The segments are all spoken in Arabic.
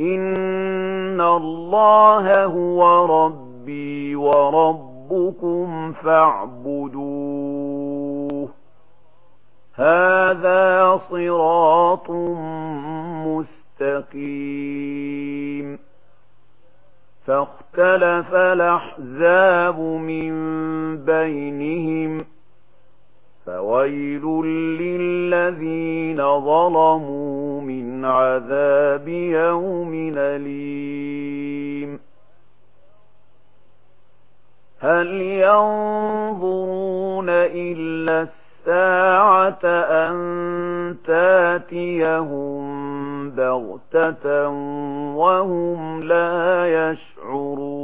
إن الله هو ربي وربكم فاعبدوه هذا صراط مستقيم فاختلف الأحزاب من بينهم فويل للذين ظلموا من عذاب يوم أليم هل ينظرون إلا الساعة أن تاتيهم بغتة وهم لا يشعرون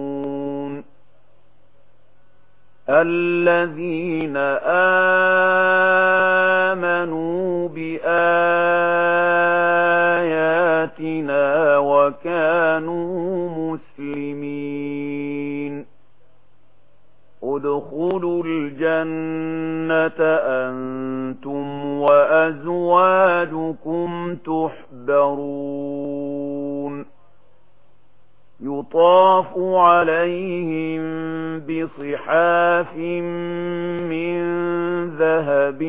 الذين آمنوا بآياتنا وكانوا مسلمين. ادخلوا الجنة عَلَيْهِمْ بِصِحَافٍ مِّن ذَهَبٍ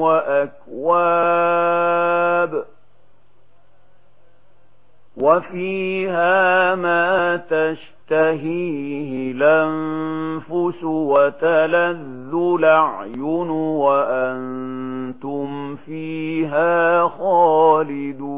وَأَكْوَابٍ وَفِيهَا مَا تَشْتَهِيهِ الْأَنفُسُ وَتَلَذُّ الْأَعْيُنُ وَأَنتُمْ فِيهَا خَالِدُونَ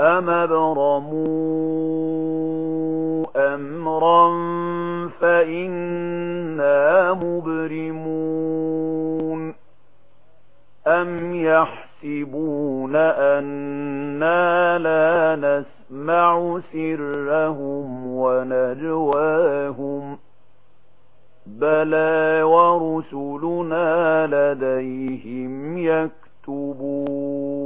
أم ابرموا أمرا فإنا مبرمون أم يحسبون أنا لا نسمع سرهم ونجواهم بلى ورسلنا لديهم يكتبون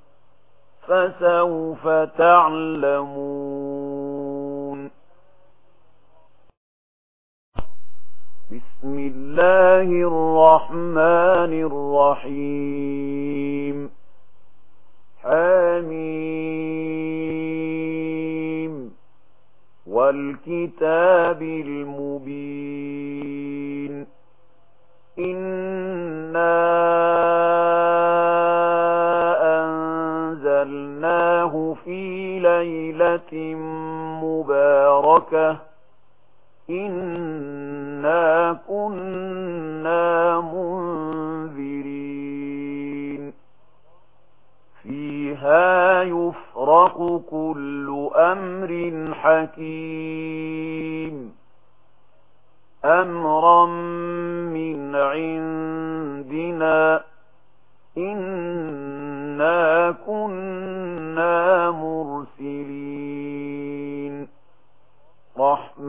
فسوف تعلمون. بسم الله الرحمن الرحيم. حميم. والكتاب المبين. إن ليلة مباركة إنا كنا منذرين فيها يفرق كل أمر حكيم أمرا من عندنا إنا كنا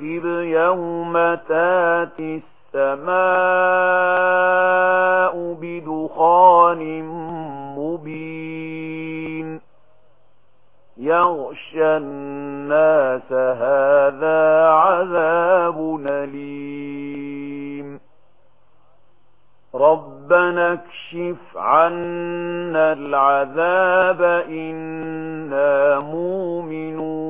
وَاصْبِرْ يَوْمَ تَأْتِي السَّمَاءُ بِدُخَانٍ مُبِينٍ يَغْشَى النَّاسَ هَذَا عَذَابٌ أَلِيمٌ رَبَّنَا اكْشِفْ عَنَّا الْعَذَابَ إِنَّا مُؤْمِنُونَ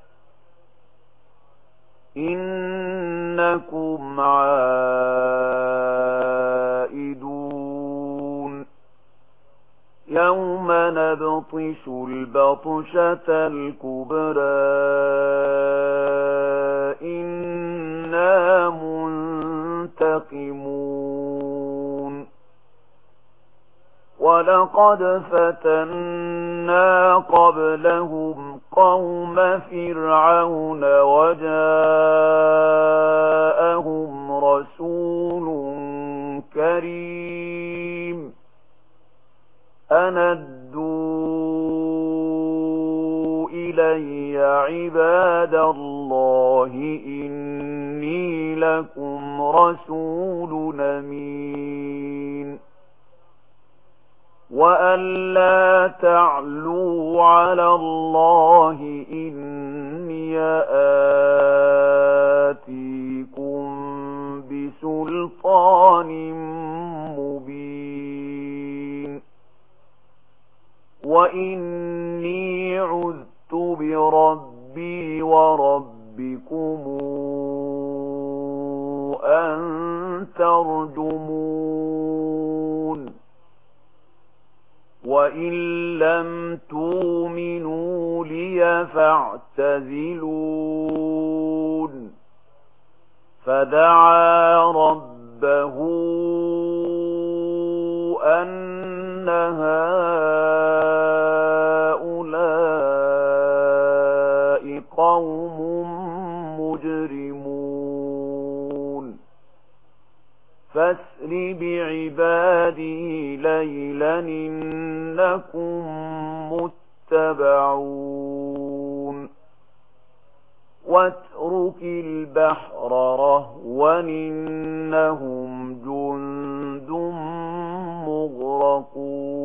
إنكم عائدون. يوم نبطش البطشة الكبرى. إنا منتقمون. ولقد فتنا قبلهم قوم فرعون وجاءهم رسول كريم. أندوا إلي عباد الله إني لكم رسول نمين وأن لا تعلوا على الله إني آتيكم بسلطان مبين وإني عذت بربي وربكم أن ترجمون وَإِن لَّمْ تُؤْمِنُوا لِي فَاعْتَزِلُونِ فَدَعَا رَبَّهُ فاسر بعبادي ليلا إنكم متبعون واترك البحر رهوا إنهم جند مغرقون